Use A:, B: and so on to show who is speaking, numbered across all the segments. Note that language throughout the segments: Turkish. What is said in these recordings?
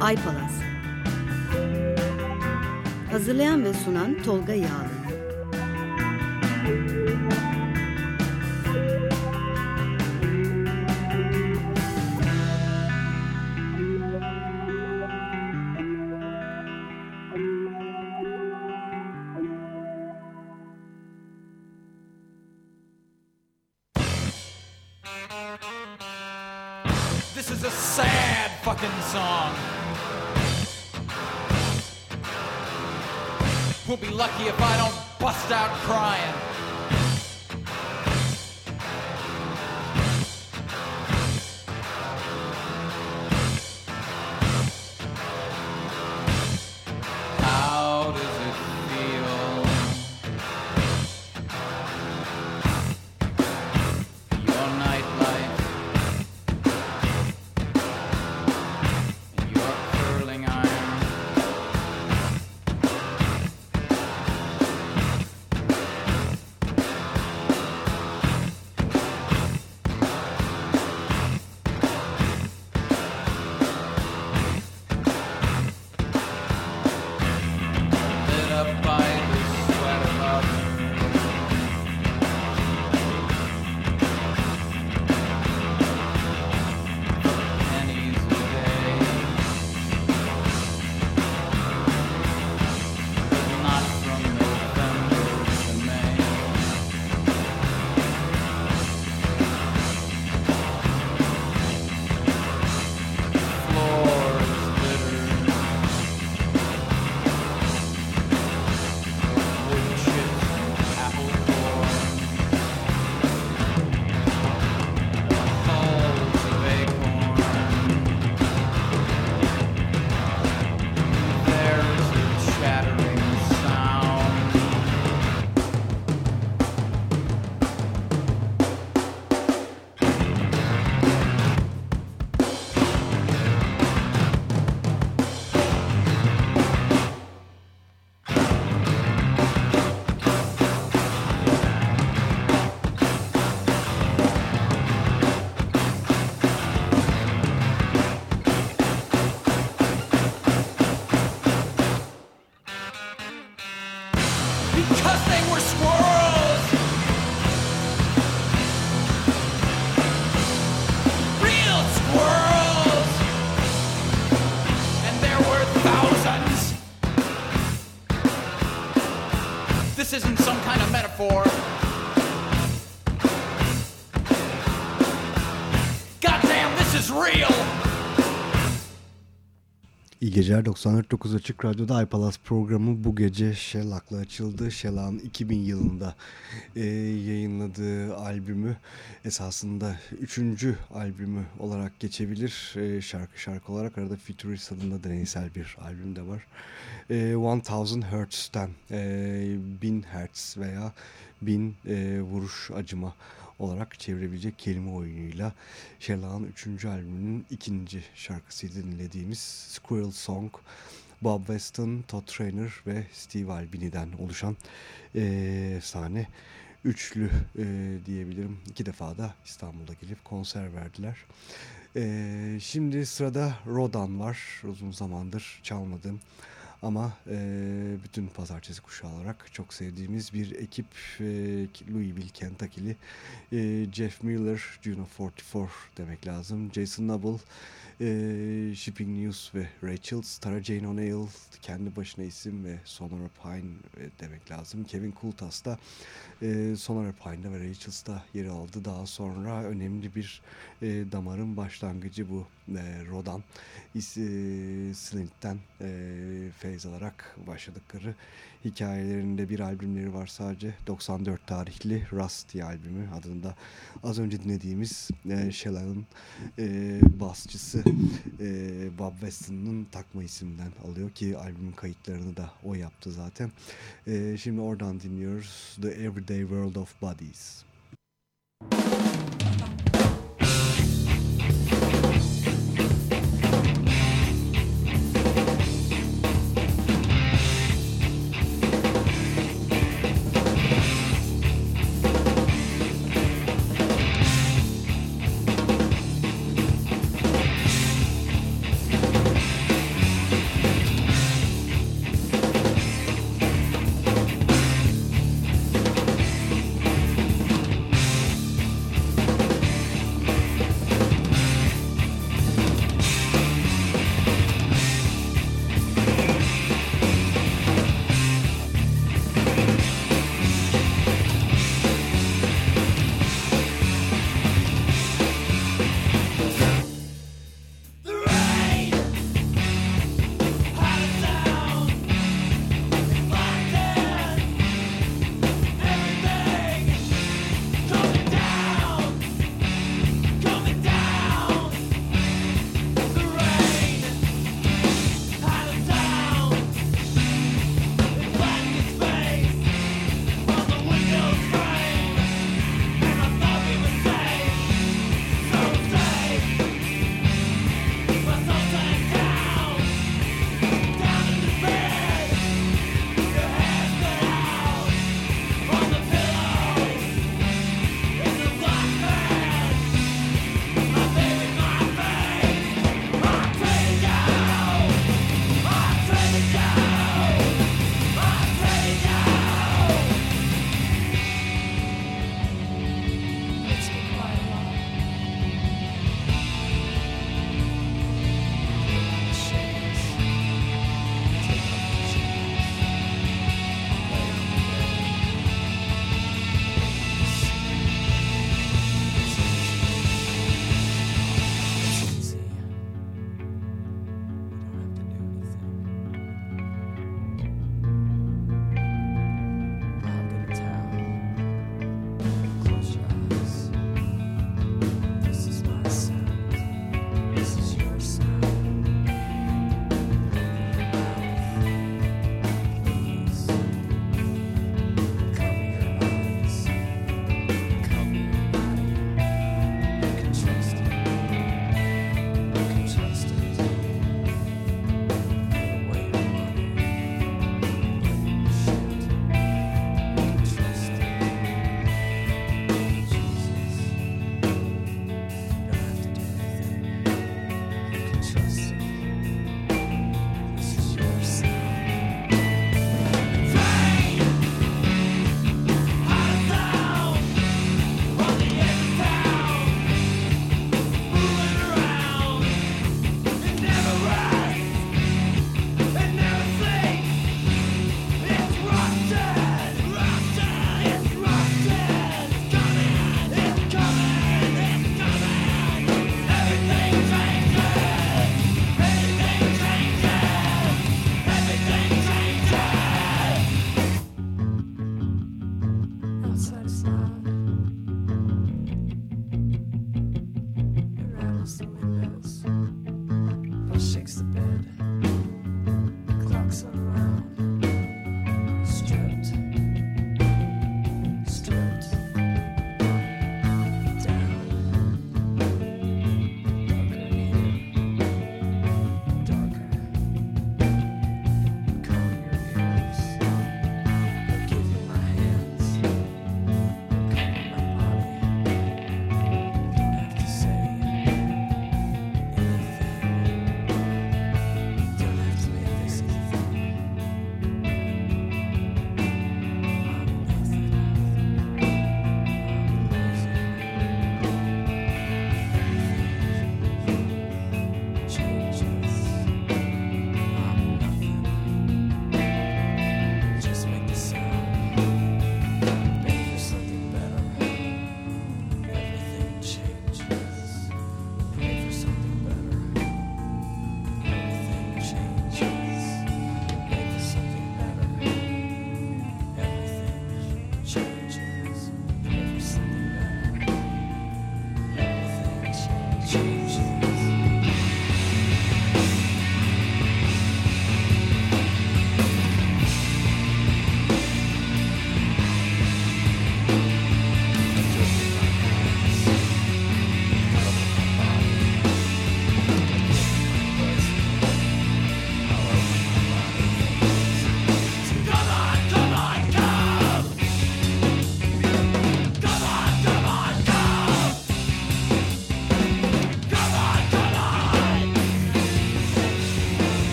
A: Ay Palas. Hazırlayan ve sunan Tolga Yağlı.
B: This is a sad fucking song. We'll be lucky if I don't bust out crying.
C: İyi geceler 94.9 Açık Radyo'da iPalas programı bu gece Shellac'la açıldı. Shellac'ın 2000 yılında e, yayınladığı albümü esasında 3. albümü olarak geçebilir. E, şarkı şarkı olarak arada Futurist adında deneysel bir albüm de var. E, 1000 Hertz'ten e, 1000 Hertz veya 1000 e, vuruş acıma olarak çevirebilecek kelime oyunuyla Shellac'ın 3. albümünün ikinci şarkısıydı dinlediğimiz Squirrel Song. Bob Weston, Todd Trainer ve Steve Albini'den oluşan eee efsane üçlü eee, diyebilirim. İki defa da İstanbul'da gelip konser verdiler. Eee, şimdi sırada Rodan var. Uzun zamandır çalmadığım ama e, bütün pazartesi kuşağı olarak çok sevdiğimiz bir ekip e, Louisville, Kentucky'li e, Jeff Miller, Juno 44 demek lazım. Jason Noble, e, Shipping News ve Rachel, Tara Jane O'Neill, kendi başına isim ve Sonora Pine e, demek lazım. Kevin Kultas da e, Sonora Pine'da ve Rachel's'da yer aldı. Daha sonra önemli bir e, damarın başlangıcı bu e, Rodan. E, Slint'ten e, feyz alarak başladıkları hikayelerinde bir albümleri var sadece. 94 tarihli Rusty albümü adında az önce dinlediğimiz e, Shellac'ın e, basçısı e, Bob Weston'ın takma isimden alıyor ki albümün kayıtlarını da o yaptı zaten. E, şimdi oradan dinliyoruz The Everyday World of Bodies.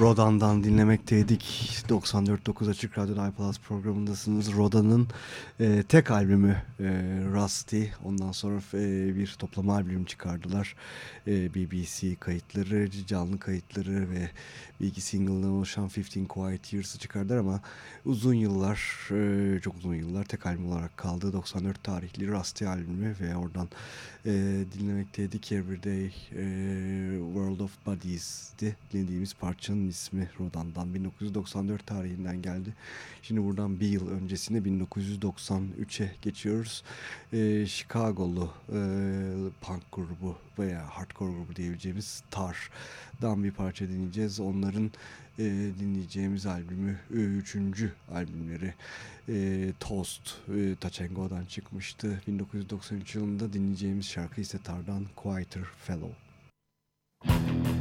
C: Rodan'dan dinlemekteydik. 94.9 Açık Radyo iPlus programındasınız. Rodan'ın e, tek albümü e, Rusty. Ondan sonra e, bir toplama albüm çıkardılar. E, BBC kayıtları, canlı kayıtları ve bir iki single'dan oluşan 15 Quiet Years'ı çıkardılar ama uzun yıllar, e, çok uzun yıllar tek albüm olarak kaldı. 94 tarihli Rusty albümü ve oradan e, dinlemekteydik. Everyday e, World of Bodies'di dinlediğimiz parçanın ismi Rodan'dan 1994 tarihinden geldi. Şimdi buradan bir yıl öncesine 1993'e geçiyoruz. E, Chicago'lu e, punk grubu veya hardcore grubu diyebileceğimiz Tar'dan bir parça dinleyeceğiz. Onların e, dinleyeceğimiz albümü, e, üçüncü albümleri e, Toast, e, Tachengo'dan çıkmıştı. 1993 yılında dinleyeceğimiz şarkı ise Tar'dan Quieter Fellow.
B: Would be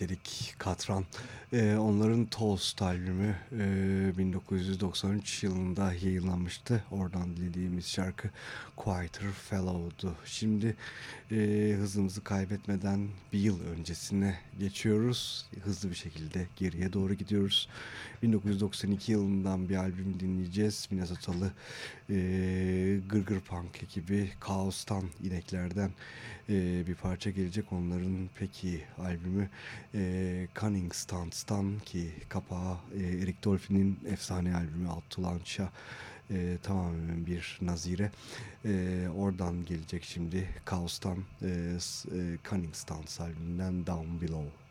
C: dedik. Katran. Ee, onların Toast albümü e, 1993 yılında yayınlanmıştı. Oradan dinlediğimiz şarkı Quieter Fellow'du. Şimdi e, hızımızı kaybetmeden bir yıl öncesine geçiyoruz. Hızlı bir şekilde geriye doğru gidiyoruz. 1992 yılından bir albüm dinleyeceğiz. Minnesotalı e, Gırgır Punk ekibi Kaos'tan, ineklerden e, bir parça gelecek. Onların peki albümü e, Cunning Stunts'tan ki kapağı e, Eric Dolphy'nin efsane albümü Out to Launch'a e, tamamen bir nazire. E, oradan gelecek şimdi Kaos'tan e, Cunning Stunts albümünden Down Below.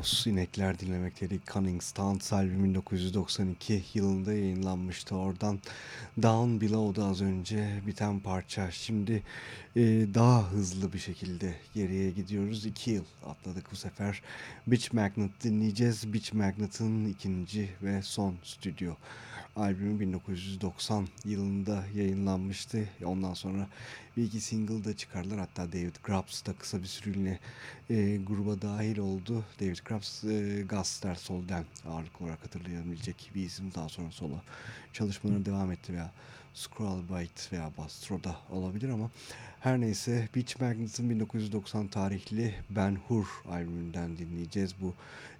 C: Cows inekler dinlemekteydik. Cunning Stunts albüm 1992 yılında yayınlanmıştı. Oradan Down Below'da az önce biten parça. Şimdi e, daha hızlı bir şekilde geriye gidiyoruz. İki yıl atladık bu sefer. Bitch Magnet dinleyeceğiz. Bitch Magnet'ın ikinci ve son stüdyo albümü 1990 yılında yayınlanmıştı. Ondan sonra bir iki single da çıkardılar. Hatta David Grubbs da kısa bir süreliğine e, gruba dahil oldu. David Grubbs e, Guster Sol'den ağırlıklı olarak hatırlayabilecek bir isim. Daha sonra solo çalışmalarına devam etti veya Scrollbite veya Bastro'da olabilir ama her neyse Beach Magnet'ın 1990 tarihli Ben Hur albümünden dinleyeceğiz. Bu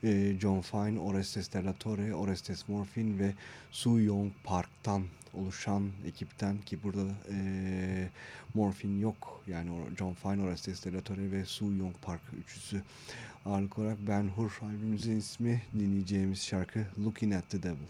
C: e, John Fine, Orestes de la Torre, Orestes Morfin ve Su Young Park'tan oluşan ekipten ki burada e, Morfin yok. Yani John Fine, Orestes de la Torre ve Su Young Park üçüsü ağırlık olarak Ben Hur albümümüzün ismi dinleyeceğimiz şarkı Looking at the Devil.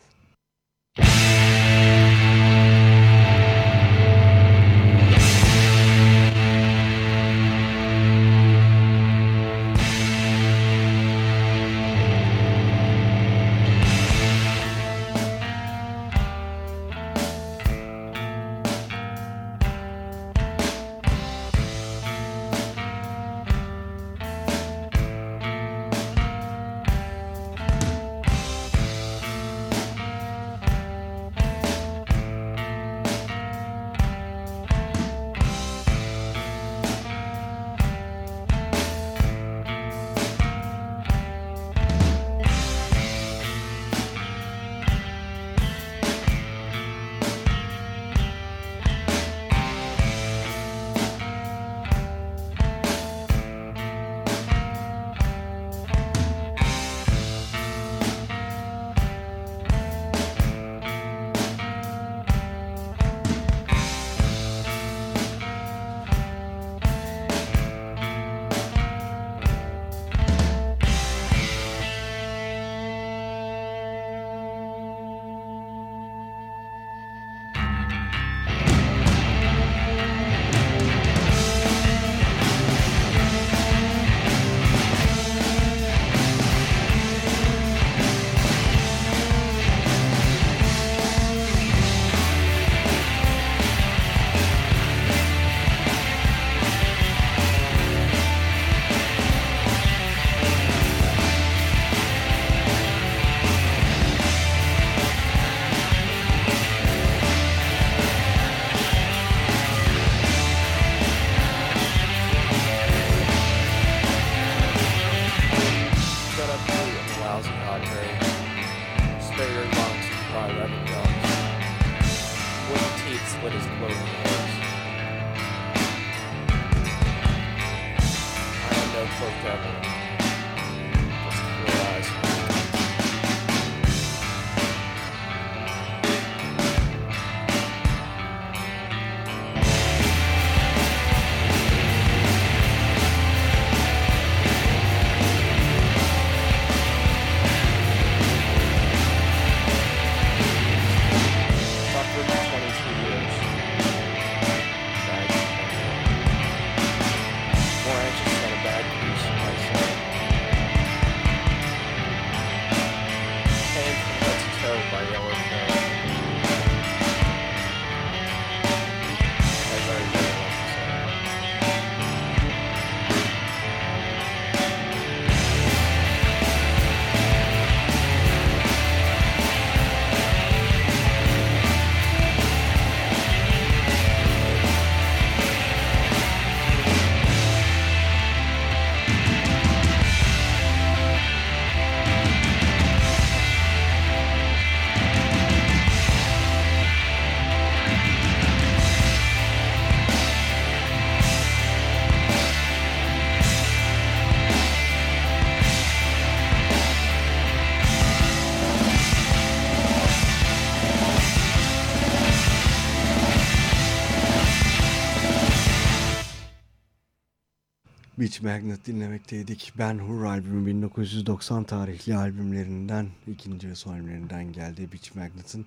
C: Beach Magnet dinlemekteydik. Ben Hur albümü 1990 tarihli albümlerinden, ikinci ve son albümlerinden geldi Beach Magnet'ın.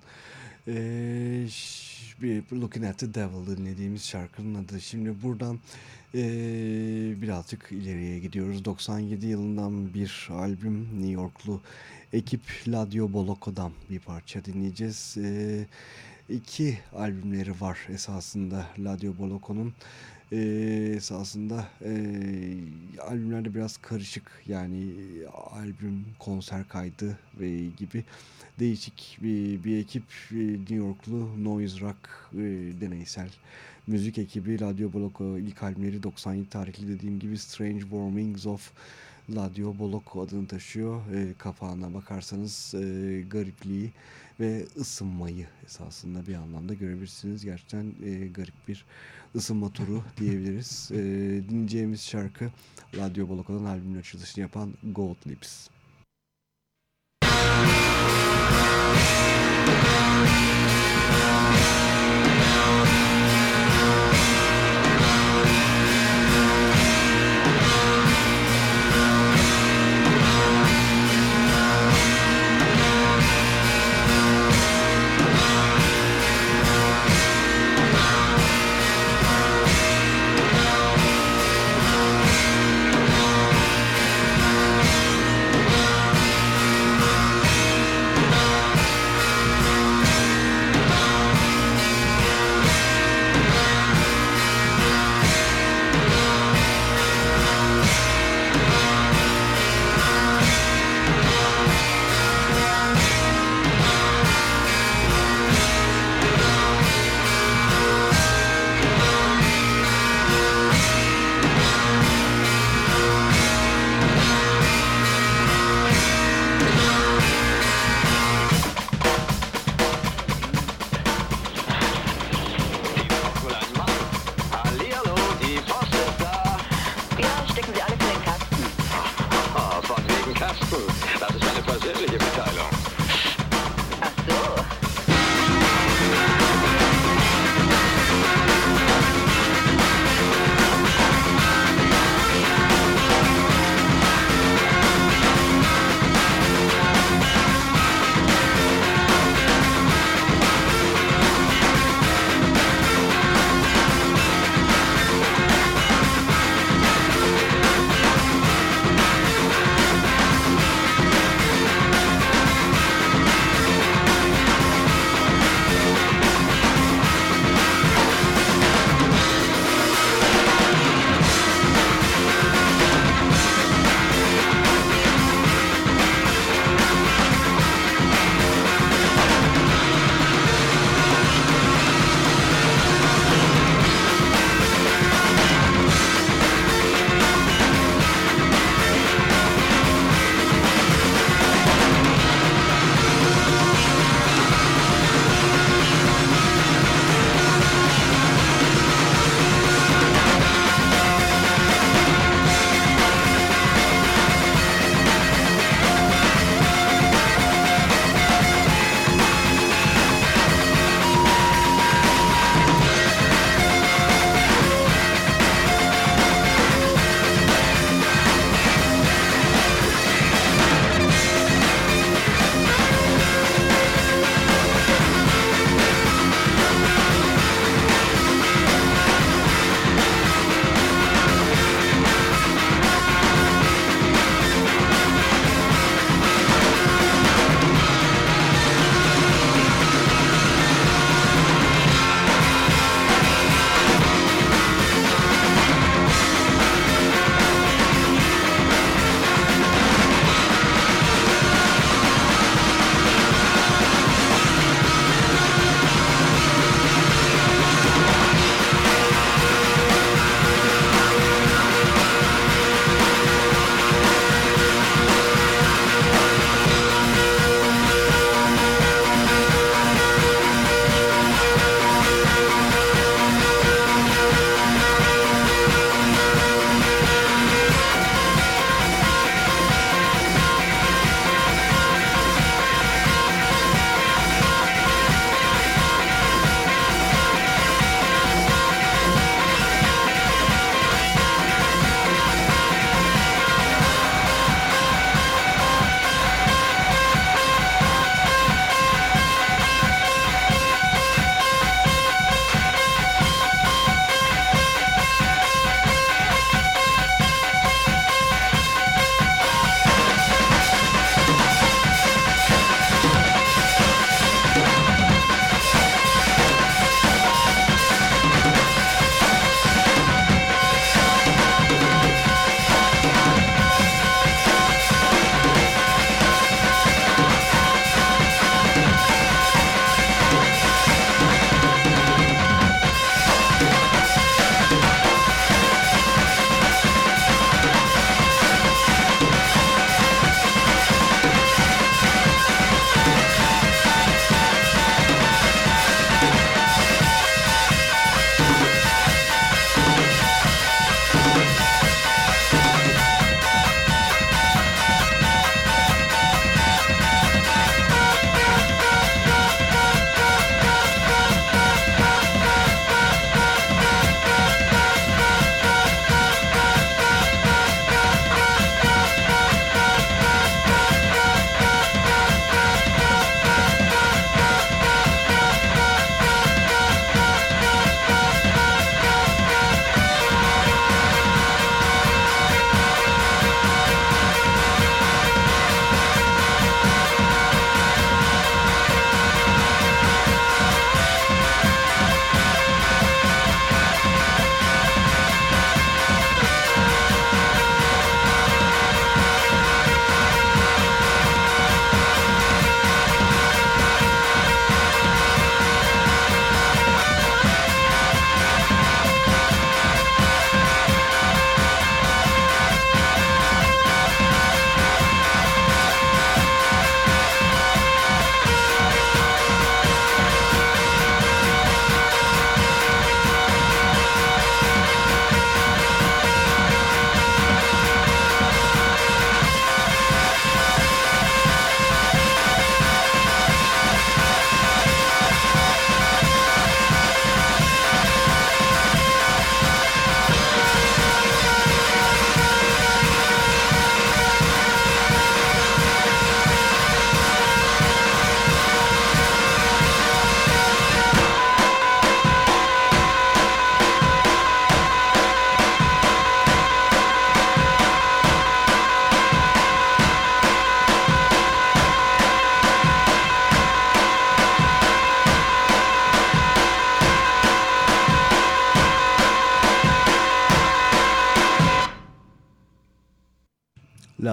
C: Ee, Looking at the Devil dinlediğimiz şarkının adı. Şimdi buradan ee, birazcık ileriye gidiyoruz. 97 yılından bir albüm New Yorklu ekip Ladio Boloco'dan bir parça dinleyeceğiz. Ee, iki albümleri var esasında Ladio Boloco'nun e, esasında e, albümlerde biraz karışık yani albüm konser kaydı ve gibi değişik bir, bir ekip New Yorklu noise rock e, deneysel müzik ekibi Radio Boloco ilk albümleri 97 tarihli dediğim gibi Strange Warmings of Ladio Boloco adını taşıyor. E, kapağına bakarsanız e, garipliği ve ısınmayı esasında bir anlamda görebilirsiniz. Gerçekten e, garip bir ısınma turu diyebiliriz. E, dinleyeceğimiz şarkı Radio Boloco'dan albümün açılışını yapan Gold Lips.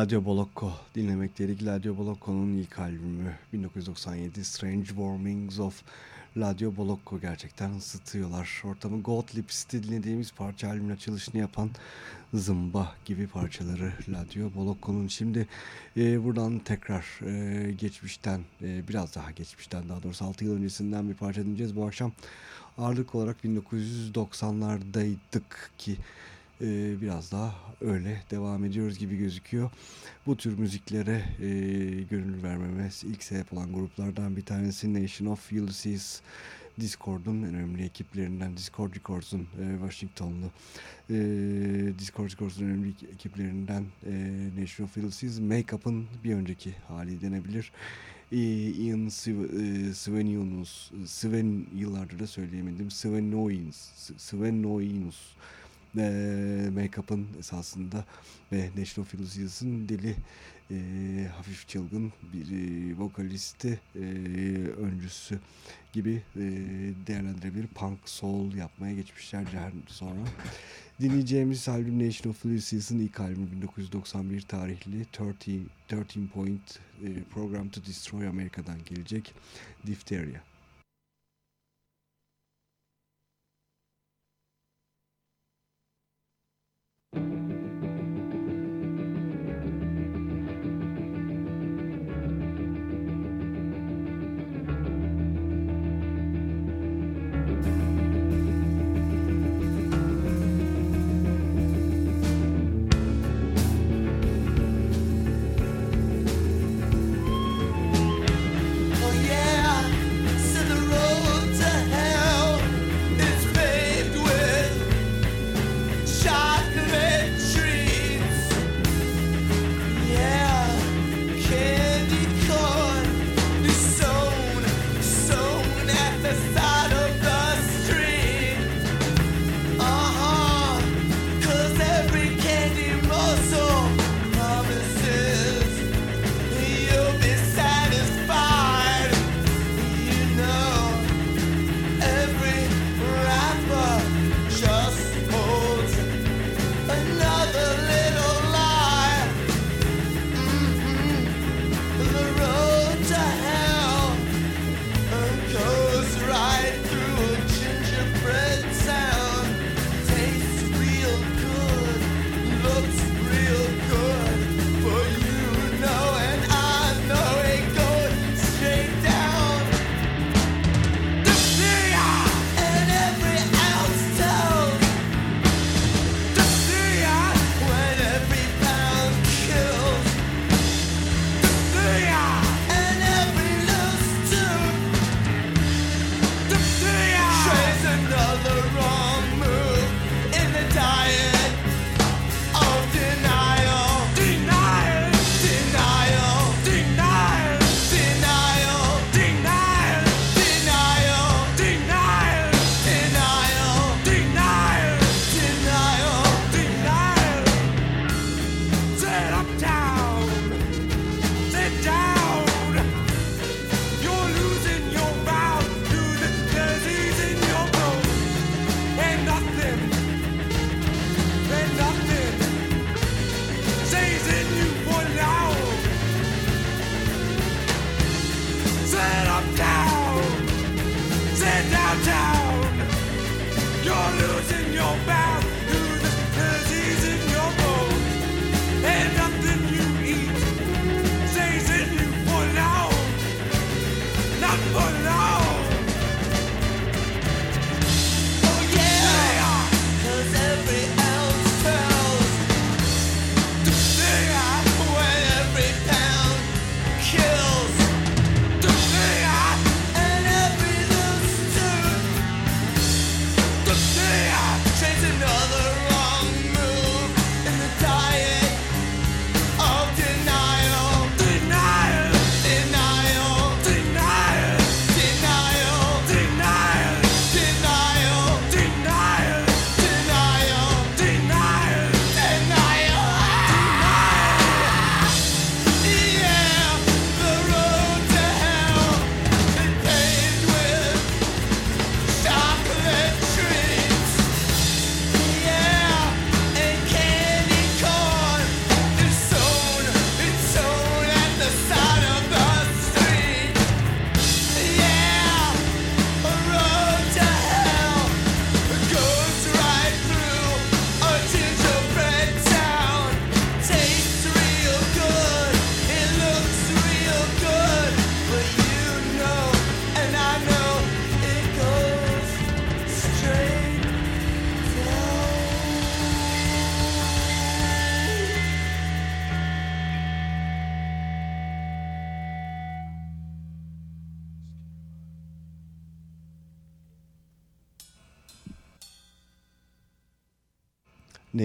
C: Ladio Bolocco dinlemekteydik. Ladio Bolocco'nun ilk albümü 1997 Strange Warmings of Ladio Bolocco gerçekten ısıtıyorlar. Ortamı Gottlieb'si dinlediğimiz parça albümün açılışını yapan Zımba gibi parçaları Ladio Bolocco'nun. Şimdi e, buradan tekrar e, geçmişten e, biraz daha geçmişten daha doğrusu 6 yıl öncesinden bir parça dinleyeceğiz. Bu akşam ağırlık olarak 1990'lardaydık ki e, biraz daha öyle devam ediyoruz gibi gözüküyor. Bu tür müziklere e, gönül vermeme ilk sebep olan gruplardan bir tanesi Nation of Ulysses. Discord'un önemli ekiplerinden Discord Records'un e, Washingtonlu e, Discord Records'un önemli ekiplerinden e, Nation of Ulysses Make-up'ın bir önceki hali denebilir. E, Ian Svenius Sven yıllardır da söyleyemedim Svenoinus Svenoinus e, Make-up'ın esasında ve National Philosophiers'ın deli e, hafif çılgın bir e, vokalisti e, öncüsü gibi e, değerlendirebilir. Punk, soul yapmaya geçmişler sonra. Dinleyeceğimiz albüm Nation of Ulysses ilk albümü 1991 tarihli 30, 13 Point e, Program to Destroy Amerika'dan gelecek Diphtheria.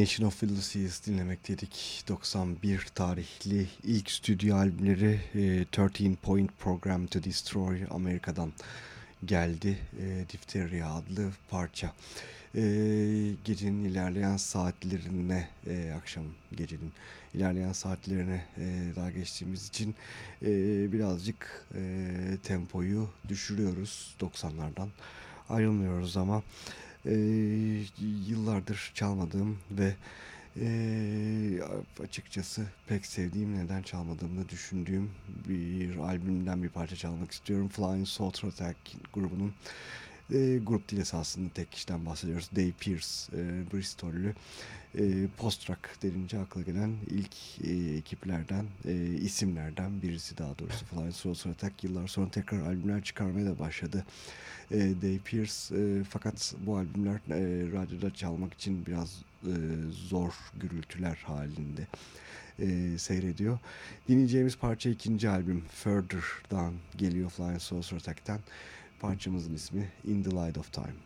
C: Nation of Ulysses dinlemekteydik. 91 tarihli ilk stüdyo albümleri e, 13 Point Program to Destroy Amerika'dan geldi. E, adlı parça. E, gecenin ilerleyen saatlerine, e, akşam gecenin ilerleyen saatlerine e, daha geçtiğimiz için e, birazcık e, tempoyu düşürüyoruz 90'lardan. Ayrılmıyoruz ama e, yıllardır çalmadığım ve e, açıkçası pek sevdiğim neden çalmadığımı düşündüğüm bir albümden bir parça çalmak istiyorum. Flying Saucer Attack grubunun e, grup değil esasında tek kişiden bahsediyoruz. Dave Pierce, e, Bristol'lü e, post-rock denince akla gelen ilk e, ekiplerden, e, isimlerden birisi daha doğrusu. Flying Saucer Attack yıllar sonra tekrar albümler çıkarmaya da başladı. E, Dave Pierce e, fakat bu albümler e, radyoda çalmak için biraz e, zor gürültüler halinde e, seyrediyor. Dinleyeceğimiz parça ikinci albüm Further'dan geliyor Flying Saucer Attack'ten. Parçamızın ismi In the Light of Time.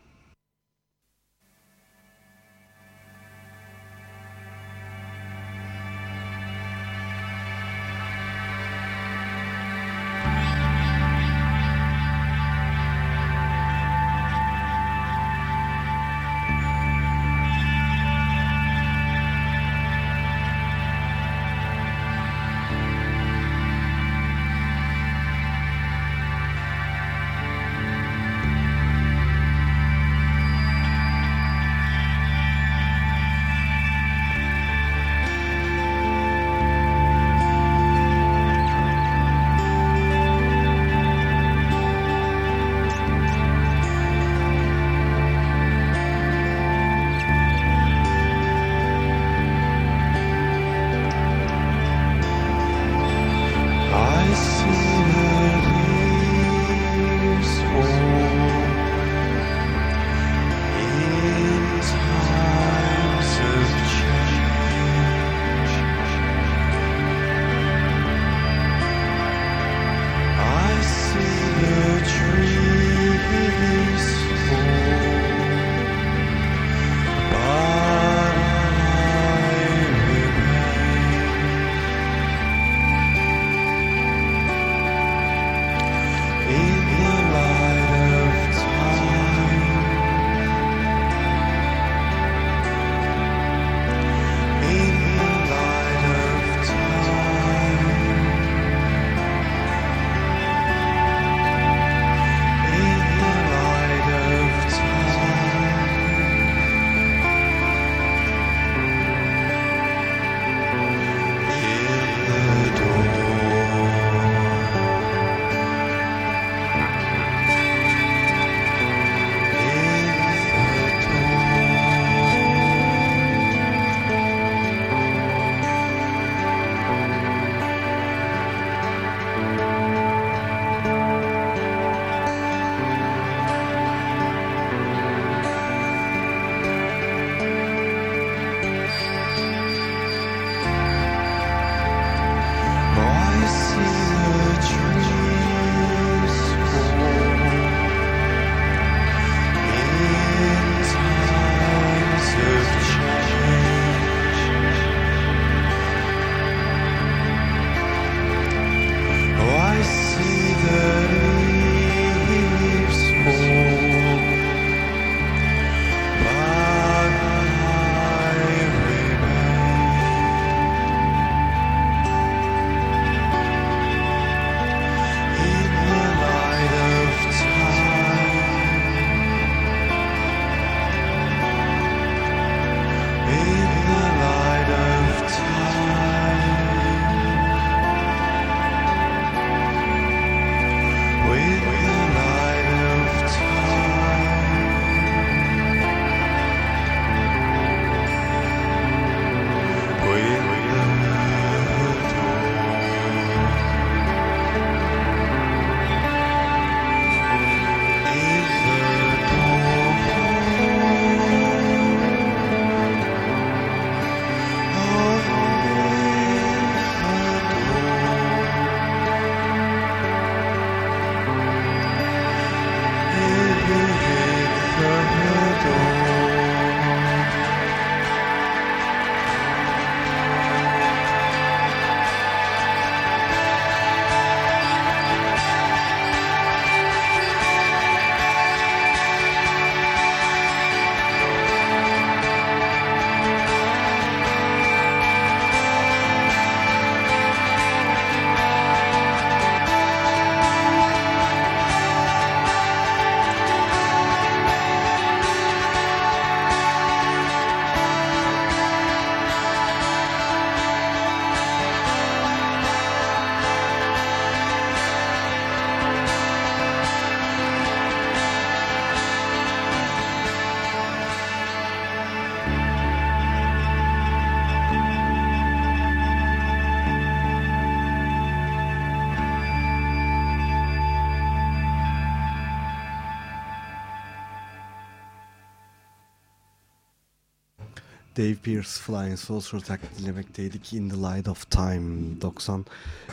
C: Dave Pierce Flying Saucer taklit dinlemekteydik. In the Light of Time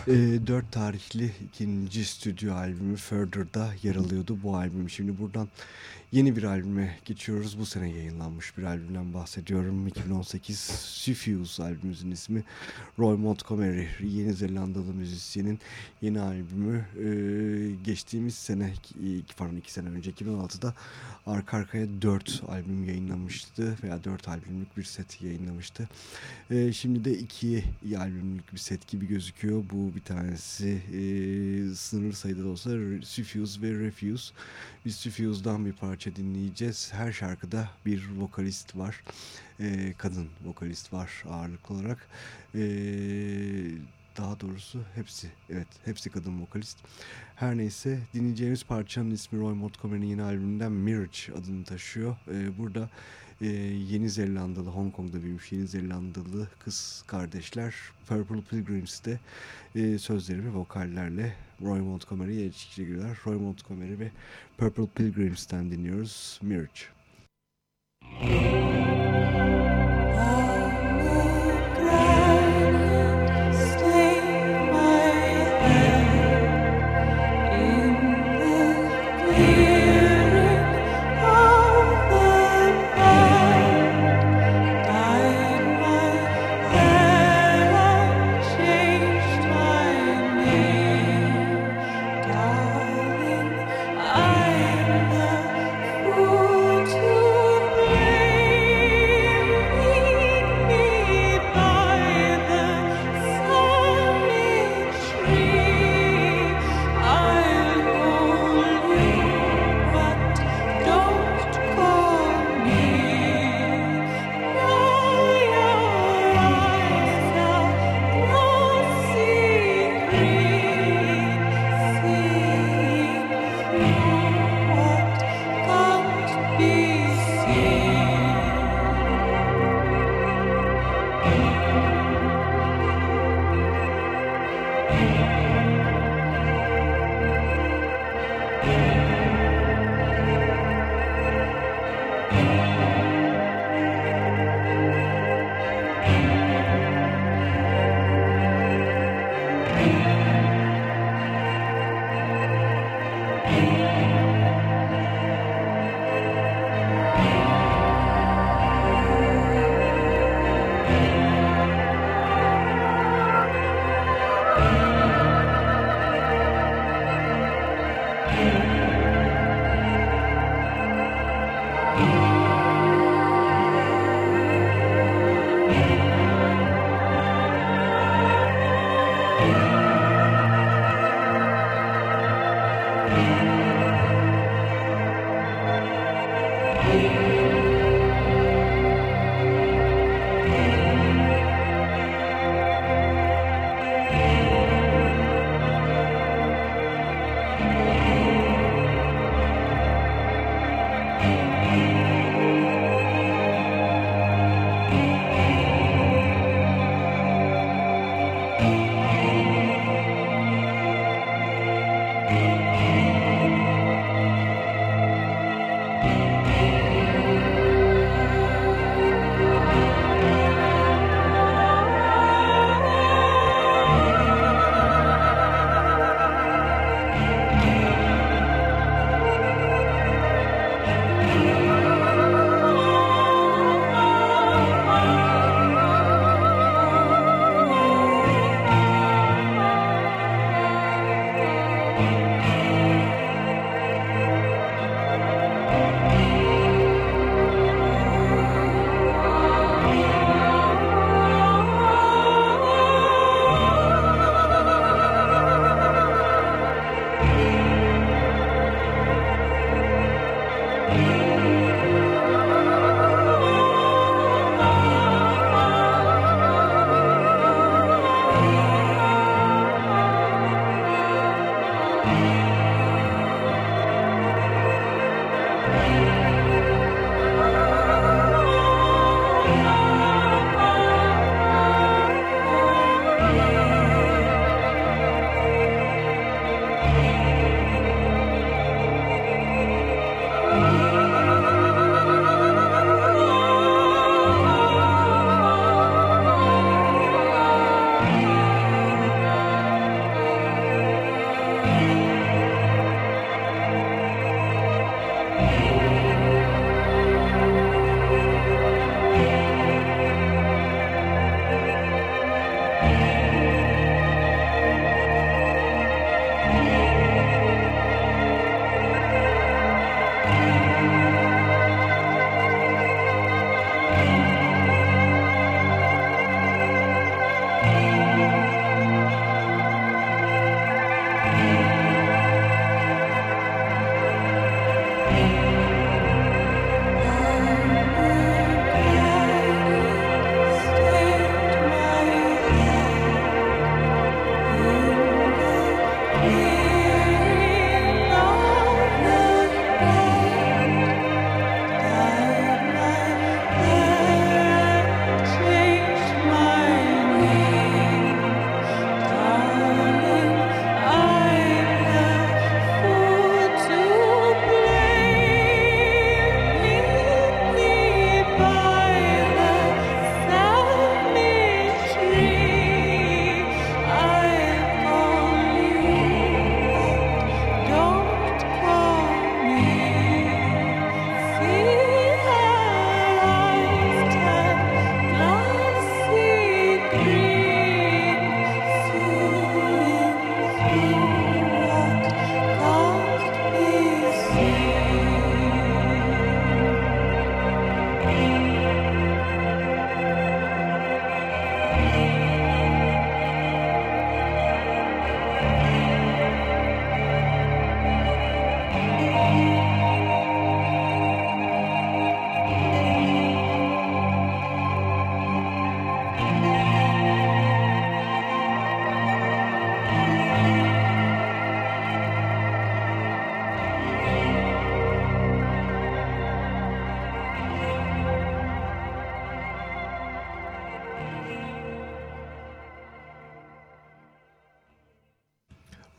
C: 94 tarihli ikinci stüdyo albümü Further'da yer alıyordu bu albüm. Şimdi buradan yeni bir albüme geçiyoruz. Bu sene yayınlanmış bir albümden bahsediyorum. 2018 Suffuse albümümüzün ismi. Roy Montgomery, Yeni Zelandalı müzisyenin yeni albümü. Ee, geçtiğimiz sene, iki, pardon iki sene önce 2016'da arka arkaya 4 albüm yayınlamıştı veya 4 albümlük bir set yayınlamıştı. Ee, şimdi de 2 albümlük bir set gibi gözüküyor. Bu bir tanesi e, sınırlı sayıda da olsa Suffuse ve Refuse. Biz Suffuse'dan bir parça dinleyeceğiz. Her şarkıda bir vokalist var. Ee, kadın vokalist var ağırlıklı olarak. Ee, daha doğrusu hepsi evet hepsi kadın vokalist. Her neyse dinleyeceğimiz parçanın ismi Roy Montgomery'nin yeni albümünden Mirage adını taşıyor. Ee, burada e, Yeni Zelandalı, Hong Kong'da büyümüş Yeni Zelandalı kız kardeşler Purple Pilgrims'te e, sözleri ve vokallerle Roy Montgomery'ye eşlik ediyorlar. Roy Montgomery ve Purple Pilgrims'ten dinliyoruz Mirage.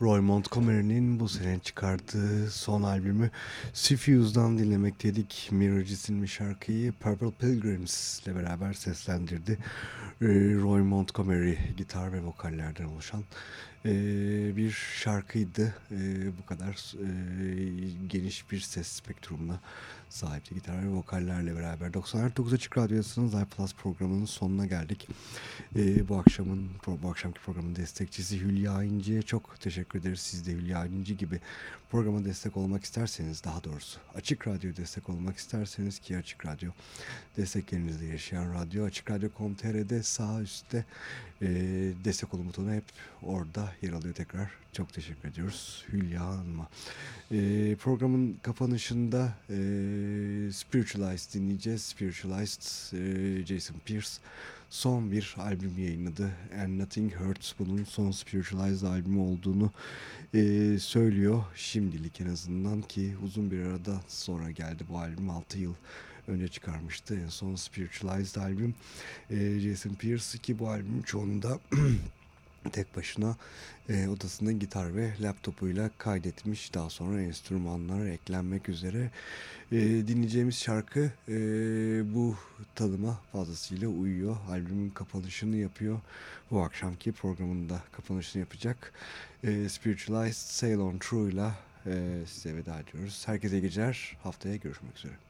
C: Roy Montgomery'nin bu sene çıkardığı son albümü Suffuse'dan dinlemekteydik. Mirror isimli şarkıyı Purple Pilgrims ile beraber seslendirdi. Ee, Roy Montgomery gitar ve vokallerden oluşan e, bir şarkıydı. E, bu kadar e, geniş bir ses spektrumuna sahipti gitar ve vokallerle beraber. 99 Açık Radyosu'nun Plus programının sonuna geldik. E, bu akşamın bu akşamki programın destekçisi Hülya İnci'ye çok teşekkür ederiz. Siz de Hülya İnci gibi programa destek olmak isterseniz daha doğrusu Açık Radyo destek olmak isterseniz ki Açık Radyo desteklerinizle yaşayan radyo Açık Radyo.com.tr'de sağ üstte e, destek olun butonu hep orada yer alıyor tekrar. Çok teşekkür ediyoruz Hülya Hanım'a. E, programın kapanışında e, Spiritualized dinleyeceğiz. Spiritualized e, Jason Pierce son bir albüm yayınladı. And Nothing Hurts bunun son Spiritualized albümü olduğunu e, söylüyor. Şimdilik en azından ki uzun bir arada sonra geldi bu albüm 6 yıl önce çıkarmıştı. En son Spiritualized albüm e, Jason Pierce ki bu albümün çoğunda tek başına e, odasında gitar ve laptopuyla kaydetmiş. Daha sonra enstrümanlar eklenmek üzere. E, dinleyeceğimiz şarkı e, bu tadıma fazlasıyla uyuyor. Albümün kapanışını yapıyor. Bu akşamki programında kapanışını yapacak. E, Spiritualized Sail On Through ile size veda ediyoruz. Herkese geceler. Haftaya görüşmek üzere.